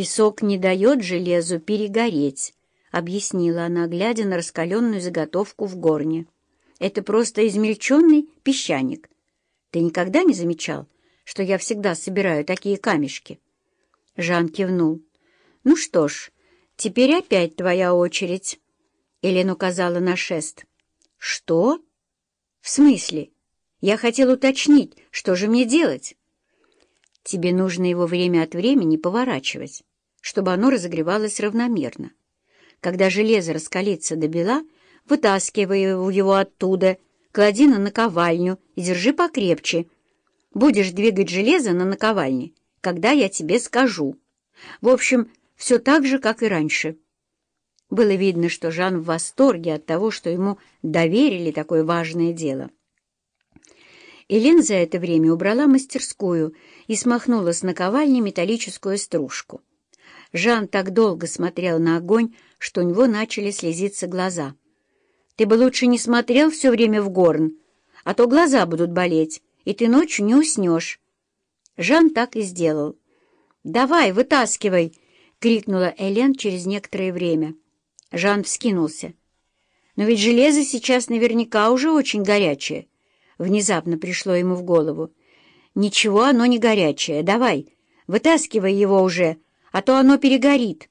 «Песок не дает железу перегореть», — объяснила она, глядя на раскаленную заготовку в горне. «Это просто измельченный песчаник. Ты никогда не замечал, что я всегда собираю такие камешки?» Жан кивнул. «Ну что ж, теперь опять твоя очередь». Элен указала на шест. «Что?» «В смысле? Я хотел уточнить, что же мне делать?» Тебе нужно его время от времени поворачивать, чтобы оно разогревалось равномерно. Когда железо раскалится до бела, вытаскивай его оттуда, клади на наковальню и держи покрепче. Будешь двигать железо на наковальне, когда я тебе скажу. В общем, все так же, как и раньше. Было видно, что Жан в восторге от того, что ему доверили такое важное дело. Элен за это время убрала мастерскую и смахнула с наковальни металлическую стружку. Жан так долго смотрел на огонь, что у него начали слезиться глаза. «Ты бы лучше не смотрел все время в горн, а то глаза будут болеть, и ты ночью не уснешь». Жан так и сделал. «Давай, вытаскивай!» — крикнула Элен через некоторое время. Жан вскинулся. «Но ведь железо сейчас наверняка уже очень горячее». Внезапно пришло ему в голову. «Ничего, оно не горячее. Давай, вытаскивай его уже, а то оно перегорит».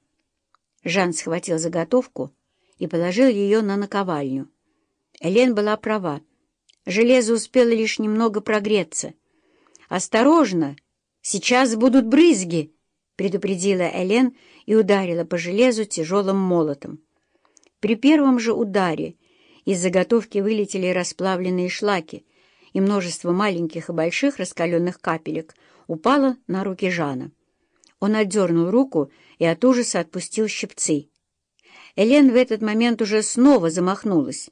Жан схватил заготовку и положил ее на наковальню. Элен была права. Железо успело лишь немного прогреться. «Осторожно! Сейчас будут брызги!» — предупредила Элен и ударила по железу тяжелым молотом. При первом же ударе из заготовки вылетели расплавленные шлаки, и множество маленьких и больших раскаленных капелек упало на руки Жана. Он отдернул руку и от ужаса отпустил щипцы. Элен в этот момент уже снова замахнулась,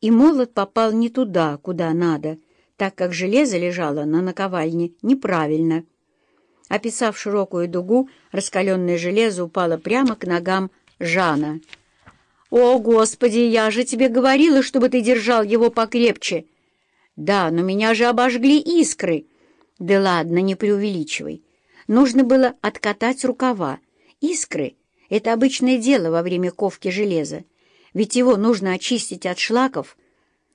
и молот попал не туда, куда надо, так как железо лежало на наковальне неправильно. Описав широкую дугу, раскаленное железо упало прямо к ногам Жана. «О, Господи, я же тебе говорила, чтобы ты держал его покрепче!» «Да, но меня же обожгли искры!» «Да ладно, не преувеличивай. Нужно было откатать рукава. Искры — это обычное дело во время ковки железа, ведь его нужно очистить от шлаков.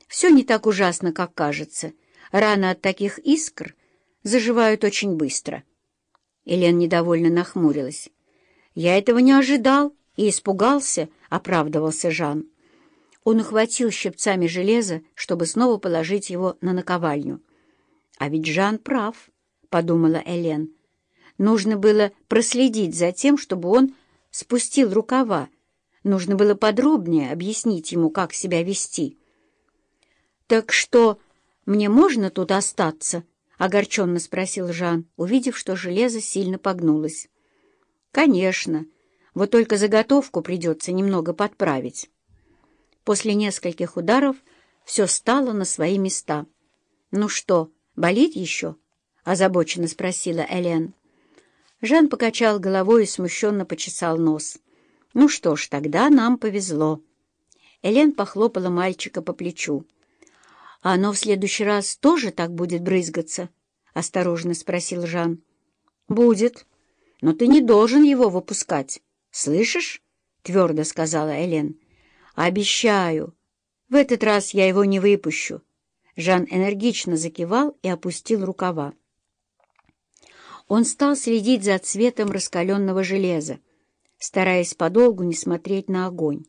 Все не так ужасно, как кажется. Раны от таких искр заживают очень быстро». Елена недовольно нахмурилась. «Я этого не ожидал и испугался», — оправдывался Жан. Он ухватил щипцами железо, чтобы снова положить его на наковальню. «А ведь Жан прав», — подумала Элен. «Нужно было проследить за тем, чтобы он спустил рукава. Нужно было подробнее объяснить ему, как себя вести». «Так что, мне можно тут остаться?» — огорченно спросил Жан, увидев, что железо сильно погнулось. «Конечно. Вот только заготовку придется немного подправить». После нескольких ударов все стало на свои места. «Ну что, болит еще?» — озабоченно спросила Элен. Жан покачал головой и смущенно почесал нос. «Ну что ж, тогда нам повезло». Элен похлопала мальчика по плечу. «А оно в следующий раз тоже так будет брызгаться?» — осторожно спросил Жан. «Будет. Но ты не должен его выпускать. Слышишь?» — твердо сказала Элен. «Обещаю. В этот раз я его не выпущу». Жан энергично закивал и опустил рукава. Он стал следить за цветом раскаленного железа, стараясь подолгу не смотреть на огонь.